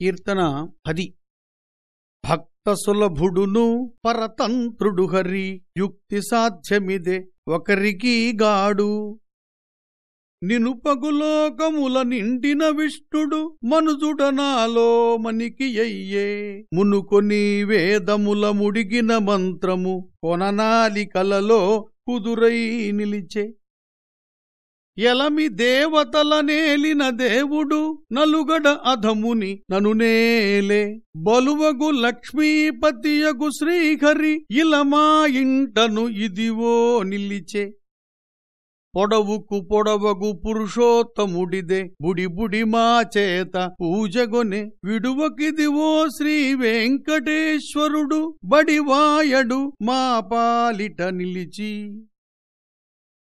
కీర్తన పది. భక్త సులభుడును పరతంత్రుడు హరి యుక్తి సాధ్యమిదే ఒకరికి గాడు. నినుపగులోకముల నిండిన విష్ణుడు మనుజుడనాలో మనికి అయ్యే. మునుకొని వేదముల ముడిగిన మంత్రము కొననాలికలలో కుదురై నిలిచే. ఎలమి దేవతల నేలిన దేవుడు నలుగడ అధముని నను నేలే. బలువగు లక్ష్మీపతియగు శ్రీహరి ఇలమా ఇంటను ఇదివో నిలిచే. పొడవుకు పొడవగు పురుషోత్తముడిదే. బుడి బుడి మా చేత పూజగొనె. విడువకిదివో శ్రీ వెంకటేశ్వరుడు బడివాయడు మా పాలిట నిలిచి.